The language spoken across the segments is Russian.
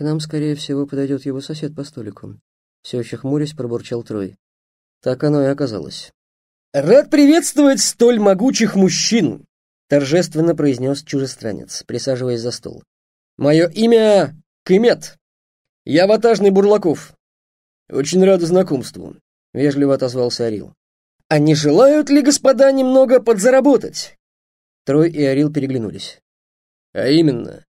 К нам, скорее всего, подойдет его сосед по столику. Все еще хмурясь, пробурчал Трой. Так оно и оказалось. «Рад приветствовать столь могучих мужчин!» торжественно произнес чужестранец, присаживаясь за стол. «Мое имя Кымет. Я ватажный Бурлаков. Очень рад знакомству», — вежливо отозвался Орил. «А не желают ли господа немного подзаработать?» Трой и Орил переглянулись. «А именно,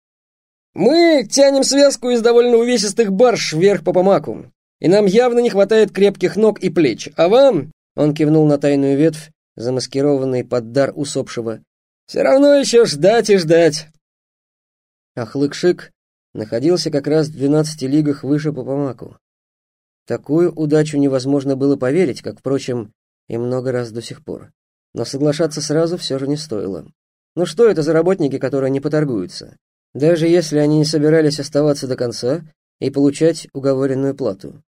мы тянем связку из довольно увесистых барж вверх по помаку, и нам явно не хватает крепких ног и плеч, а вам, он кивнул на тайную ветвь, замаскированный под дар усопшего, все равно еще ждать и ждать. Ахлык-шик находился как раз в двенадцати лигах выше по помаку. Такую удачу невозможно было поверить, как, впрочем, и много раз до сих пор. Но соглашаться сразу все же не стоило. Ну что это за работники, которые не поторгуются? Даже если они не собирались оставаться до конца и получать уговоренную плату.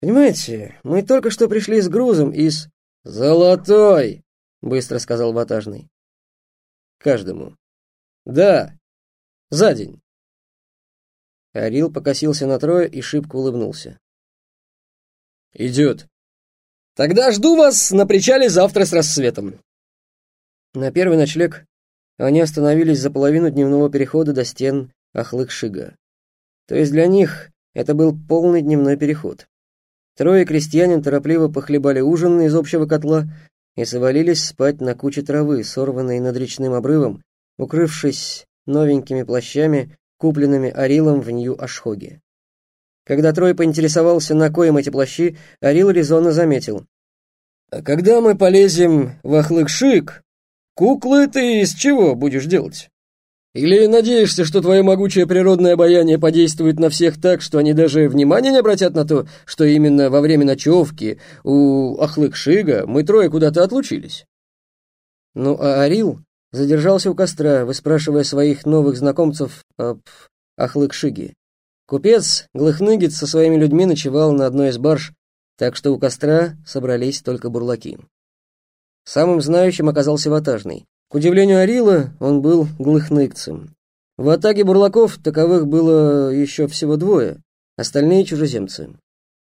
«Понимаете, мы только что пришли с грузом из...» «Золотой!» — быстро сказал ватажный. «Каждому». «Да, за день». Арил покосился на Троя и шибко улыбнулся. «Идет. Тогда жду вас на причале завтра с рассветом». На первый ночлег они остановились за половину дневного перехода до стен Ахлык-Шига. То есть для них это был полный дневной переход. Трое крестьянин торопливо похлебали ужин из общего котла и завалились спать на куче травы, сорванной над речным обрывом, укрывшись новенькими плащами, купленными Арилом в Нью-Ашхоге. Когда Трой поинтересовался, на коем эти плащи, Арил резонно заметил. «А когда мы полезем в Ахлык-Шик, Куклы ты из чего будешь делать? Или надеешься, что твое могучее природное обаяние подействует на всех так, что они даже внимания не обратят на то, что именно во время ночевки у Ахлык-Шига мы трое куда-то отлучились? Ну, а Арил задержался у костра, выспрашивая своих новых знакомцев об Ахлык-Шиге. Купец Глыхныгит со своими людьми ночевал на одной из барж, так что у костра собрались только бурлаки. Самым знающим оказался ватажный. К удивлению Арила, он был глыхныкцем. В атаге бурлаков таковых было еще всего двое, остальные чужеземцы.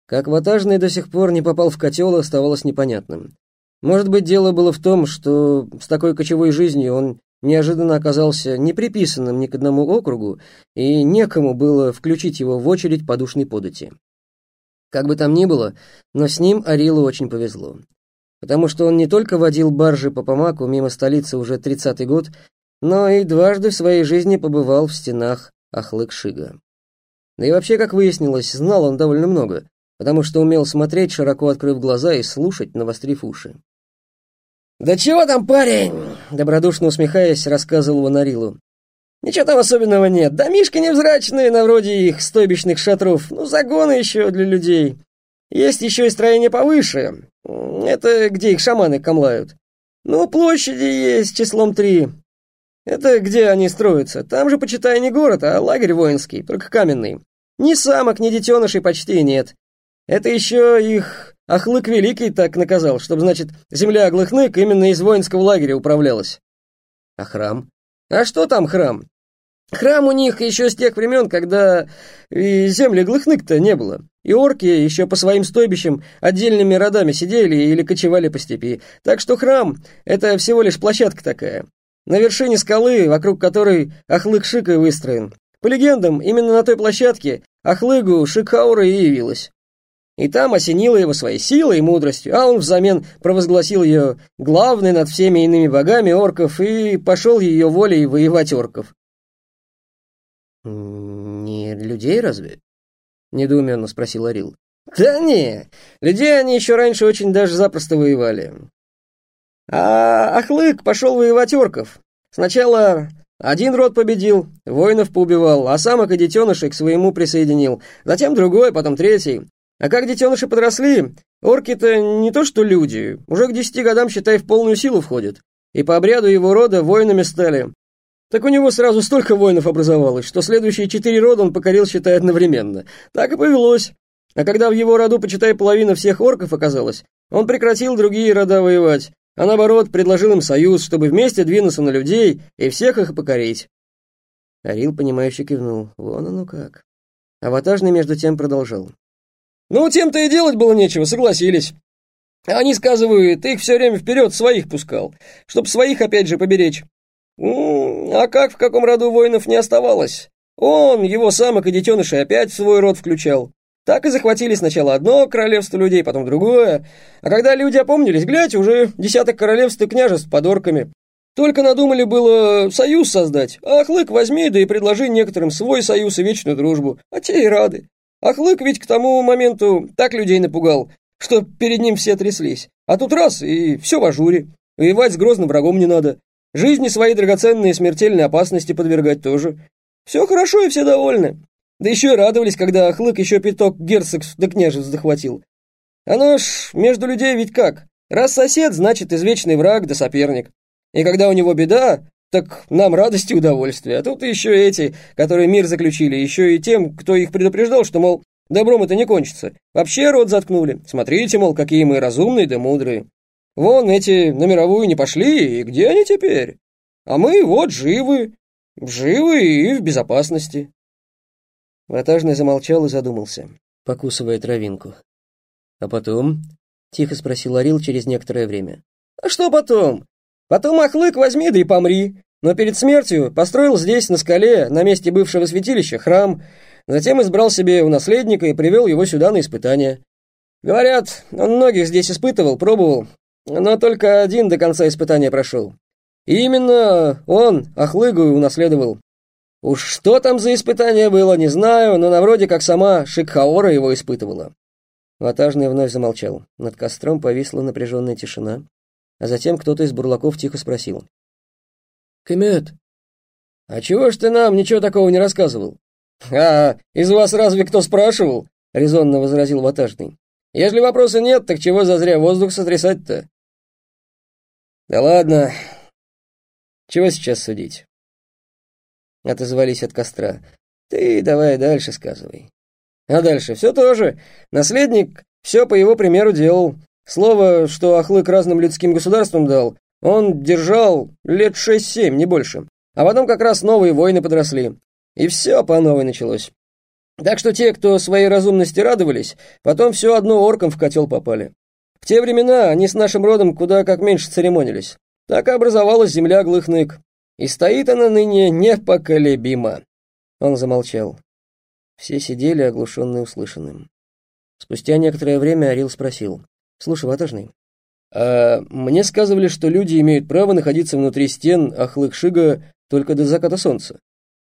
Как ватажный до сих пор не попал в котел, оставалось непонятным. Может быть, дело было в том, что с такой кочевой жизнью он неожиданно оказался не приписанным ни к одному округу, и некому было включить его в очередь подушной подати. Как бы там ни было, но с ним Арилу очень повезло потому что он не только водил баржи по Помаку мимо столицы уже тридцатый год, но и дважды в своей жизни побывал в стенах Ахлык-Шига. Да и вообще, как выяснилось, знал он довольно много, потому что умел смотреть, широко открыв глаза, и слушать, навострив уши. «Да чего там, парень?» — добродушно усмехаясь, рассказывал Ванарилу. «Ничего там особенного нет. Домишки невзрачные, на вроде их стойбищных шатров. Ну, загоны еще для людей. Есть еще и строение повыше. Это где их шаманы камлают. Ну, площади есть числом три. Это где они строятся. Там же, почитай, не город, а лагерь воинский, только каменный. Ни самок, ни детенышей почти нет. Это еще их Ахлык Великий так наказал, чтобы, значит, земля Аглыхнык именно из воинского лагеря управлялась. А храм? А что там храм? Храм у них еще с тех времен, когда и земли Глыхнык-то не было. И орки еще по своим стойбищам отдельными родами сидели или кочевали по степи. Так что храм — это всего лишь площадка такая. На вершине скалы, вокруг которой Ахлык Шика выстроен. По легендам, именно на той площадке Ахлыгу Шикхаура и явилась. И там осенила его своей силой и мудростью, а он взамен провозгласил ее главной над всеми иными богами орков и пошел ее волей воевать орков. «Не людей разве?» — недоуменно спросил Арил. «Да не, людей они еще раньше очень даже запросто воевали. А Ахлык пошел воевать орков. Сначала один род победил, воинов поубивал, а самок и детенышей к своему присоединил. Затем другой, потом третий. А как детеныши подросли, орки-то не то что люди, уже к десяти годам, считай, в полную силу входят. И по обряду его рода воинами стали. Так у него сразу столько воинов образовалось, что следующие четыре рода он покорил, считай, одновременно. Так и повелось. А когда в его роду, почитай, половина всех орков оказалась, он прекратил другие рода воевать, а наоборот, предложил им союз, чтобы вместе двинуться на людей и всех их покорить. Арил, понимающе кивнул. Вон оно как. А ватажный между тем продолжал. «Ну, тем-то и делать было нечего, согласились. Они сказывают, их все время вперед своих пускал, чтоб своих опять же поберечь. А как в каком роду воинов не оставалось? Он, его самок и детенышей опять в свой род включал. Так и захватили сначала одно королевство людей, потом другое. А когда люди опомнились, глядь, уже десяток королевств и княжеств под орками. Только надумали было союз создать. Ахлык возьми, да и предложи некоторым свой союз и вечную дружбу. А те и рады. Ахлык ведь к тому моменту так людей напугал, что перед ним все тряслись. А тут раз, и все в ажуре. Воевать с грозным врагом не надо. Жизни свои драгоценные смертельной опасности подвергать тоже. Все хорошо и все довольны. Да еще и радовались, когда Ахлык еще пяток герцогств да княжеств захватил. Оно ж между людей ведь как? Раз сосед, значит извечный враг да соперник. И когда у него беда, так нам радость и удовольствие. А тут еще эти, которые мир заключили, еще и тем, кто их предупреждал, что, мол, добром это не кончится. Вообще рот заткнули. Смотрите, мол, какие мы разумные да мудрые. Вон эти на мировую не пошли, и где они теперь? А мы вот живы, живы и в безопасности. Ватажный замолчал и задумался, покусывая травинку. «А потом?» — тихо спросил Орил через некоторое время. «А что потом? Потом Ахлык возьми да и помри. Но перед смертью построил здесь, на скале, на месте бывшего святилища, храм, затем избрал себе у наследника и привел его сюда на испытание. Говорят, он многих здесь испытывал, пробовал, но только один до конца испытания прошел. И именно он Ахлыгу унаследовал. Уж что там за испытание было, не знаю, но на вроде как сама Шикхаора его испытывала. Ватажный вновь замолчал. Над костром повисла напряженная тишина, а затем кто-то из бурлаков тихо спросил. «Кемет, а чего ж ты нам ничего такого не рассказывал?» «А, из вас разве кто спрашивал?» — резонно возразил Ватажный. «Если вопроса нет, так чего зазря воздух сотрясать-то?» «Да ладно. Чего сейчас судить?» Отозвались от костра. «Ты давай дальше сказывай». «А дальше все то же. Наследник все по его примеру делал. Слово, что Ахлык разным людским государствам дал, он держал лет шесть-семь, не больше. А потом как раз новые войны подросли. И все по новой началось. Так что те, кто своей разумности радовались, потом все одно орком в котел попали. В те времена они с нашим родом куда как меньше церемонились. Так и образовалась земля Глыхнык. И стоит она ныне непоколебимо. Он замолчал. Все сидели, оглушенные услышанным. Спустя некоторое время Орил спросил. «Слушай, ватажный, а мне сказывали, что люди имеют право находиться внутри стен Ахлык-Шига только до заката солнца».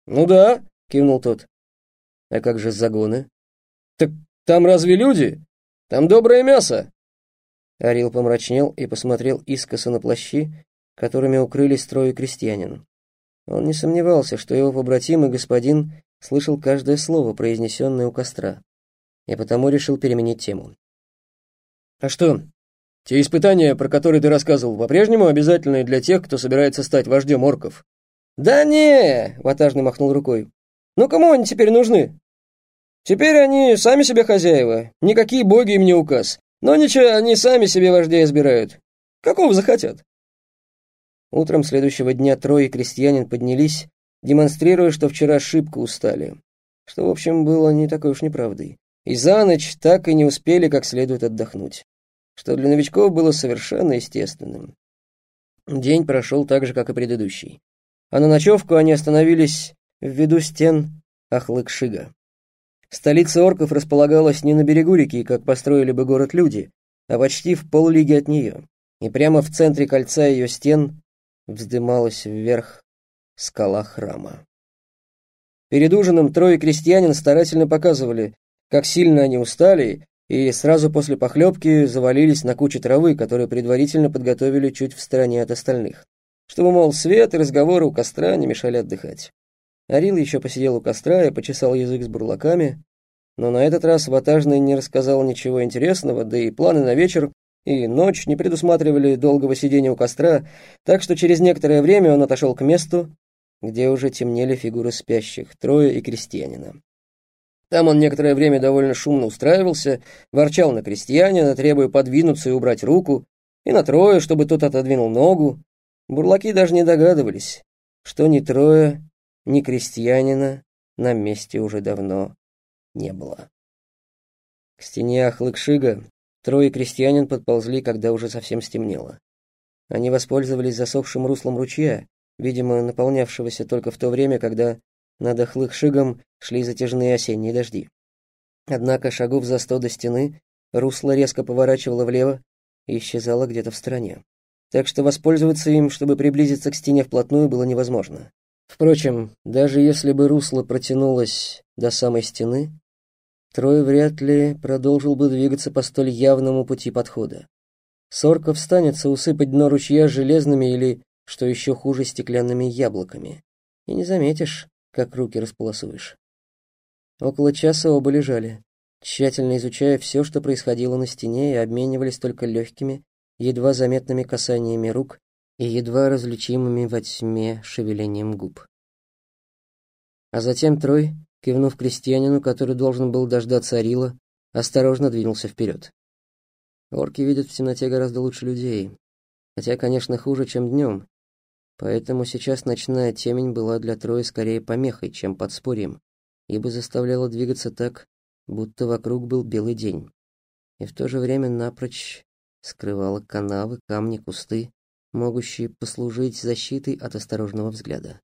«Ну да», — кивнул тот. «А как же загоны?» «Так там разве люди? Там доброе мясо. Арил помрачнел и посмотрел искоса на плащи, которыми укрылись трое крестьянин. Он не сомневался, что его побратим господин слышал каждое слово, произнесенное у костра, и потому решил переменить тему. «А что, те испытания, про которые ты рассказывал, по-прежнему обязательны для тех, кто собирается стать вождем орков?» «Да не!» — Ватажный махнул рукой. «Ну кому они теперь нужны? Теперь они сами себе хозяева, никакие боги им не указ. Но ничего, они сами себе вождей избирают. Какого захотят. Утром следующего дня трое крестьянин поднялись, демонстрируя, что вчера шибко устали. Что, в общем, было не такой уж неправдой. И за ночь так и не успели как следует отдохнуть. Что для новичков было совершенно естественным. День прошел так же, как и предыдущий. А на ночевку они остановились в виду стен Ахлыкшига. Столица орков располагалась не на берегу реки, как построили бы город люди, а почти в поллиги от нее. И прямо в центре кольца ее стен вздымалась вверх скала храма. Перед ужином трое крестьянин старательно показывали, как сильно они устали, и сразу после похлебки завалились на кучу травы, которую предварительно подготовили чуть в стороне от остальных, чтобы, мол, свет и разговоры у костра не мешали отдыхать. Арил еще посидел у костра и почесал язык с бурлаками, но на этот раз Ватажный не рассказал ничего интересного, да и планы на вечер и ночь не предусматривали долгого сидения у костра, так что через некоторое время он отошел к месту, где уже темнели фигуры спящих, трое и крестьянина. Там он некоторое время довольно шумно устраивался, ворчал на крестьянина, требуя подвинуться и убрать руку, и на трое, чтобы тот отодвинул ногу. Бурлаки даже не догадывались, что ни трое ни крестьянина на месте уже давно не было. К стене Ахлыкшига трое крестьянин подползли, когда уже совсем стемнело. Они воспользовались засохшим руслом ручья, видимо, наполнявшегося только в то время, когда над Ахлыкшигом шли затяжные осенние дожди. Однако шагов за сто до стены русло резко поворачивало влево и исчезало где-то в стороне. Так что воспользоваться им, чтобы приблизиться к стене вплотную, было невозможно. Впрочем, даже если бы русло протянулось до самой стены, Трой вряд ли продолжил бы двигаться по столь явному пути подхода. Сорка встанется усыпать дно ручья железными или, что еще хуже, стеклянными яблоками. И не заметишь, как руки располосуешь. Около часа оба лежали, тщательно изучая все, что происходило на стене, и обменивались только легкими, едва заметными касаниями рук и едва различимыми во тьме шевелением губ. А затем Трой, кивнув крестьянину, который должен был дождаться Арила, осторожно двинулся вперед. Орки видят в темноте гораздо лучше людей, хотя, конечно, хуже, чем днем, поэтому сейчас ночная темень была для Троя скорее помехой, чем подспорьем, ибо заставляла двигаться так, будто вокруг был белый день, и в то же время напрочь скрывала канавы, камни, кусты, могущие послужить защитой от осторожного взгляда.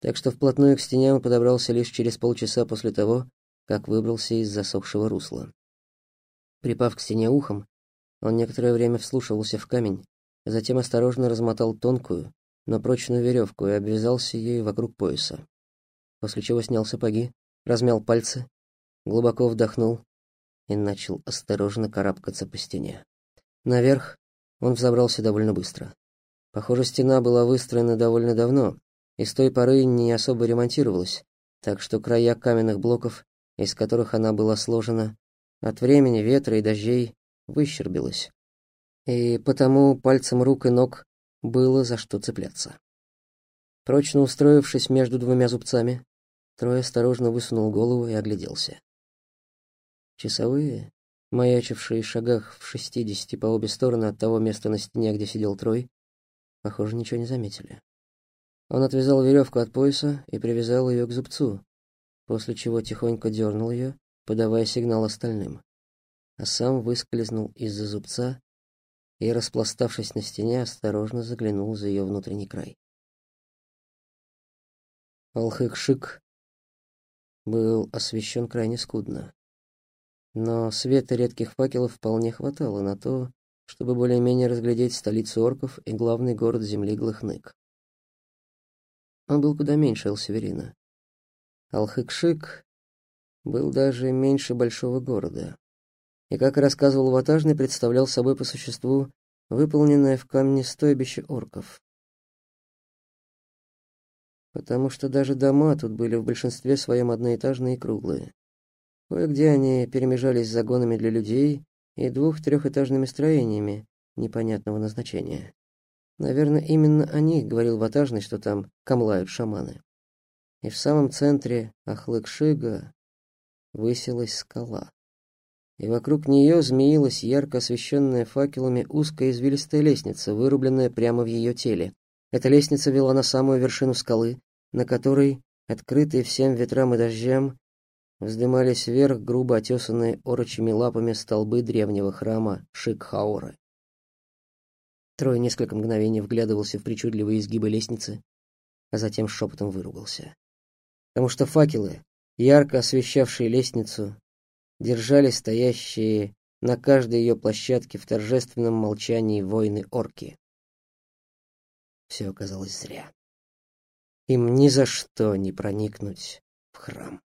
Так что вплотную к стене он подобрался лишь через полчаса после того, как выбрался из засохшего русла. Припав к стене ухом, он некоторое время вслушивался в камень, затем осторожно размотал тонкую, но прочную веревку и обвязался ею вокруг пояса. После чего снял сапоги, размял пальцы, глубоко вдохнул и начал осторожно карабкаться по стене. Наверх он взобрался довольно быстро. Похоже, стена была выстроена довольно давно, и с той поры не особо ремонтировалась, так что края каменных блоков, из которых она была сложена, от времени, ветра и дождей выщербилась. И потому пальцем рук и ног было за что цепляться. Прочно устроившись между двумя зубцами, Трой осторожно высунул голову и огляделся. Часовые, маячившие в шагах в шестидесяти по обе стороны от того места на стене, где сидел Трой, Похоже, ничего не заметили. Он отвязал веревку от пояса и привязал ее к зубцу, после чего тихонько дернул ее, подавая сигнал остальным. А сам выскользнул из-за зубца и, распластавшись на стене, осторожно заглянул за ее внутренний край. Алхык-шик был освещен крайне скудно. Но света редких факелов вполне хватало на то, чтобы более-менее разглядеть столицу орков и главный город земли Глыхнык. Он был куда меньше Элсеверина. Алхыкшик был даже меньше большого города. И, как рассказывал Ватажный, представлял собой по существу выполненное в камне стойбище орков. Потому что даже дома тут были в большинстве своем одноэтажные и круглые. Кое-где они перемежались с загонами для людей, и двух-трехэтажными строениями непонятного назначения. Наверное, именно о них говорил Ватажный, что там камлают шаманы. И в самом центре Ахлыкшига высилась скала. И вокруг нее змеилась ярко освещенная факелами узкая извилистая лестница, вырубленная прямо в ее теле. Эта лестница вела на самую вершину скалы, на которой, открытые всем ветрам и дождям, вздымались вверх грубо отесанные орочими лапами столбы древнего храма Шикхаоры. Трой несколько мгновений вглядывался в причудливые изгибы лестницы, а затем шепотом выругался. Потому что факелы, ярко освещавшие лестницу, держали стоящие на каждой ее площадке в торжественном молчании воины-орки. Все оказалось зря. Им ни за что не проникнуть в храм.